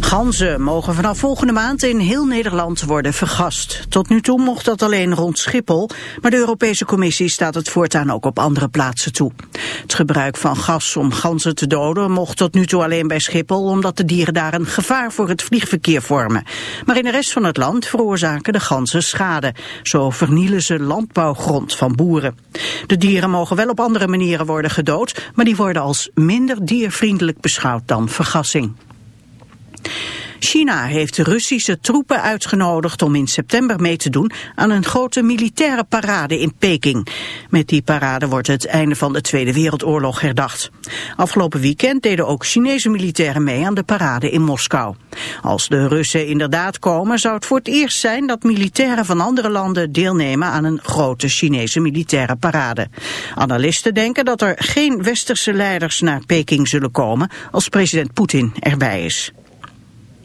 Ganzen mogen vanaf volgende maand in heel Nederland worden vergast. Tot nu toe mocht dat alleen rond Schiphol, maar de Europese Commissie staat het voortaan ook op andere plaatsen toe. Het gebruik van gas om ganzen te doden mocht tot nu toe alleen bij Schiphol, omdat de dieren daar een gevaar voor het vliegverkeer vormen. Maar in de rest van het land veroorzaken de ganzen schade. Zo vernielen ze landbouwgrond van boeren. De dieren mogen wel op andere manieren worden gedood, maar die worden als minder diervriendelijk beschouwd dan vergassing. China heeft Russische troepen uitgenodigd om in september mee te doen aan een grote militaire parade in Peking. Met die parade wordt het einde van de Tweede Wereldoorlog herdacht. Afgelopen weekend deden ook Chinese militairen mee aan de parade in Moskou. Als de Russen inderdaad komen zou het voor het eerst zijn dat militairen van andere landen deelnemen aan een grote Chinese militaire parade. Analisten denken dat er geen westerse leiders naar Peking zullen komen als president Poetin erbij is.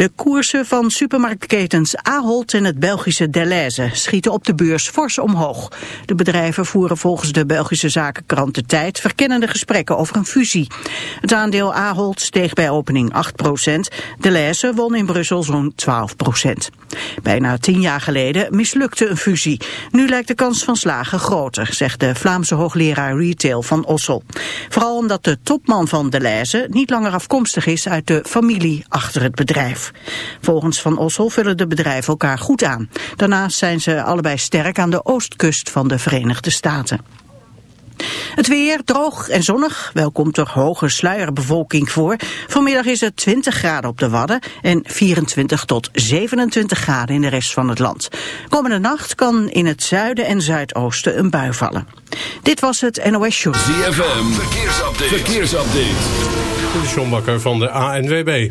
De koersen van supermarktketens Ahold en het Belgische Deleuze schieten op de beurs fors omhoog. De bedrijven voeren volgens de Belgische zakenkrant De Tijd verkennende gesprekken over een fusie. Het aandeel Ahold steeg bij opening 8% Deleuze won in Brussel zo'n 12% Bijna tien jaar geleden mislukte een fusie. Nu lijkt de kans van slagen groter, zegt de Vlaamse hoogleraar retail van Ossel. Vooral omdat de topman van Deleuze niet langer afkomstig is uit de familie achter het bedrijf. Volgens Van Ossel vullen de bedrijven elkaar goed aan. Daarnaast zijn ze allebei sterk aan de oostkust van de Verenigde Staten. Het weer droog en zonnig, wel komt er hoge sluierbevolking voor. Vanmiddag is het 20 graden op de Wadden en 24 tot 27 graden in de rest van het land. Komende nacht kan in het zuiden en zuidoosten een bui vallen. Dit was het NOS Show. ZFM, verkeersupdate. verkeersupdate. De John Bakker van de ANWB.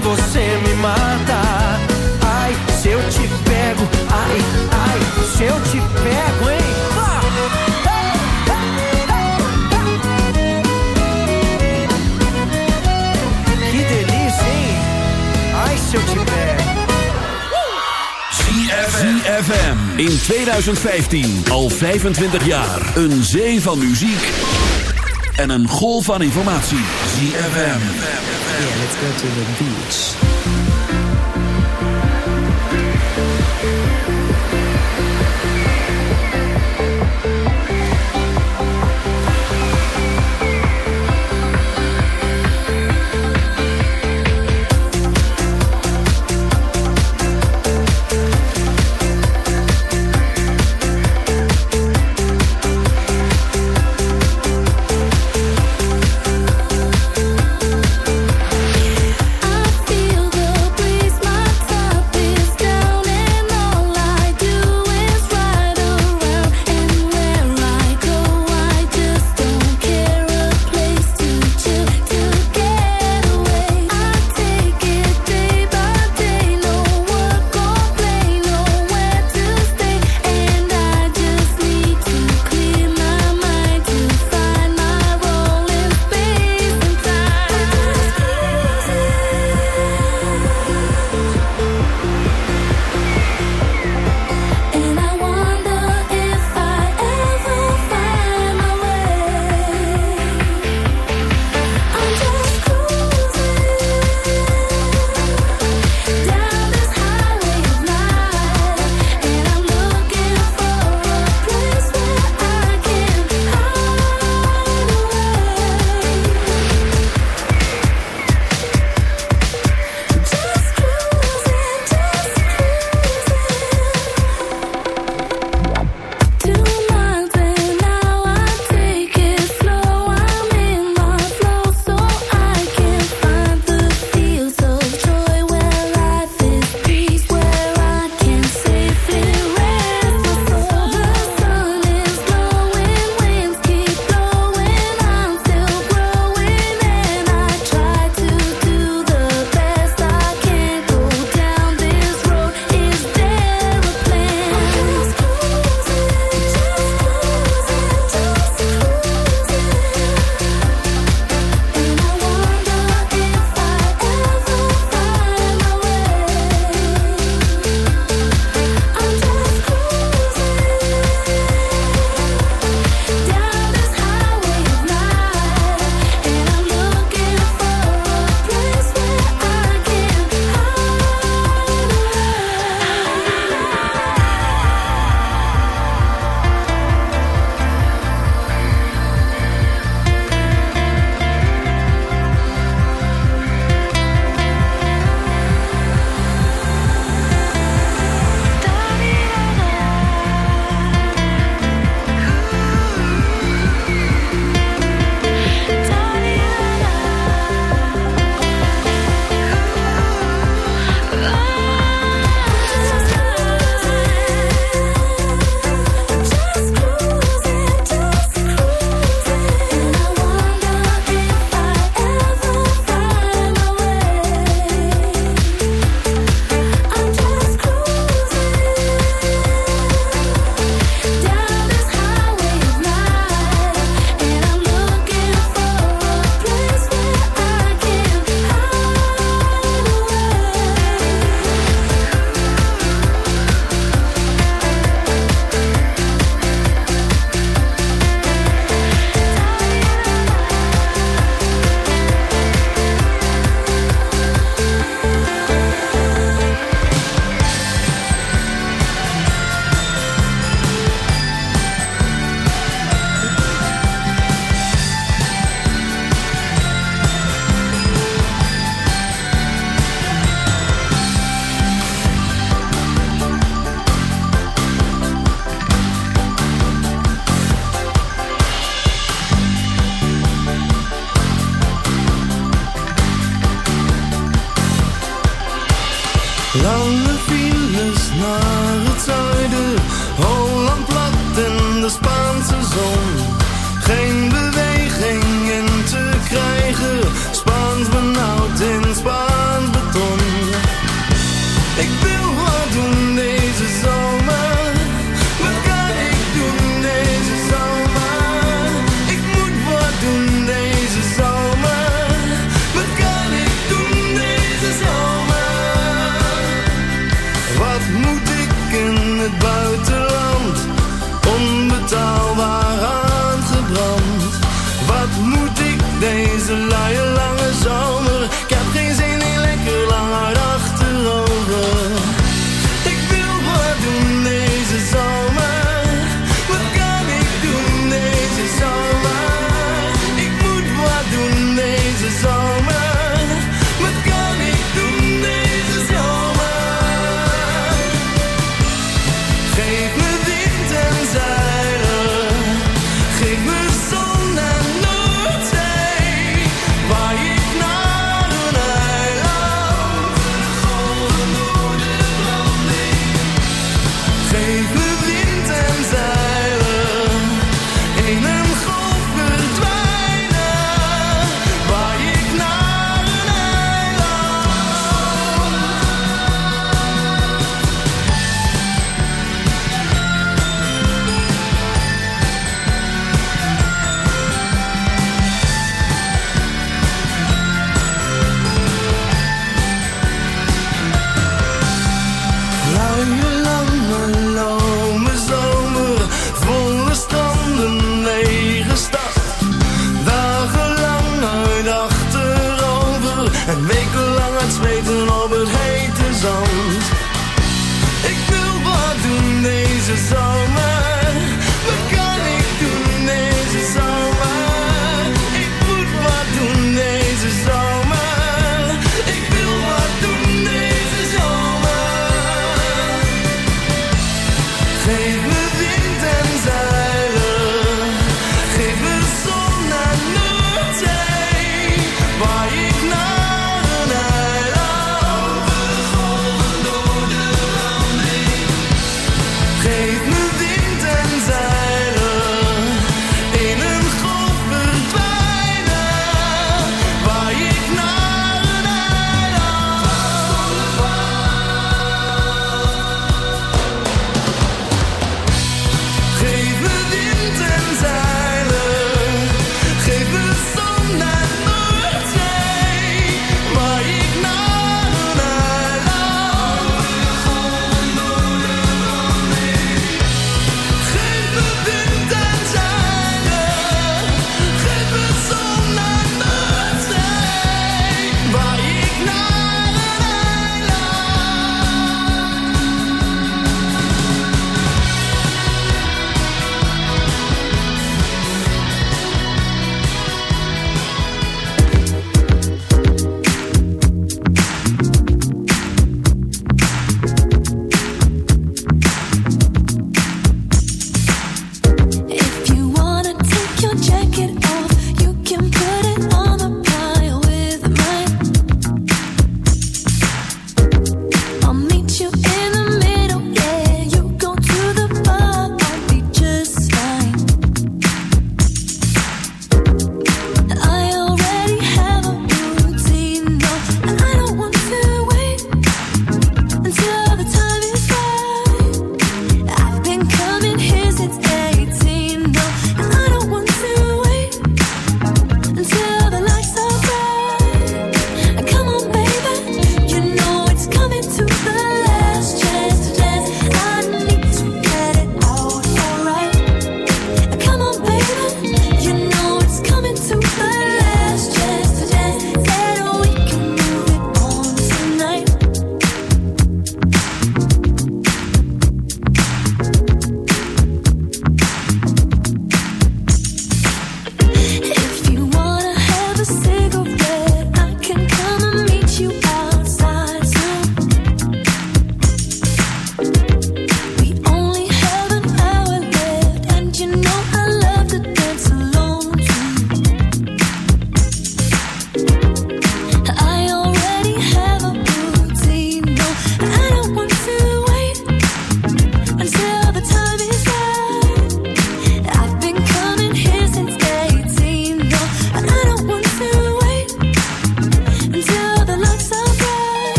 Você me mata. Ai, se eu te pego, ai, ai, se eu te pego, hein? Que delícia, hein? Ai, se eu te pego. In 2015. Al 25 jaar. Een zee van muziek. En een golf van informatie. ZFM. Yeah, let's go to the beach.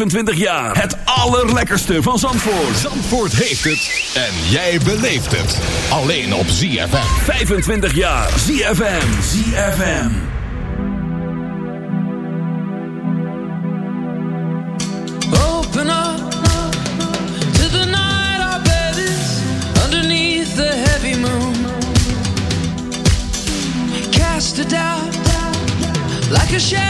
25 jaar. Het allerlekkerste van Zandvoort. Zandvoort heeft het. En jij beleeft het. Alleen op ZFM. 25 jaar. ZFM. ZFM. Open up to the night our bed is underneath the heavy moon. Cast it down like a shadow.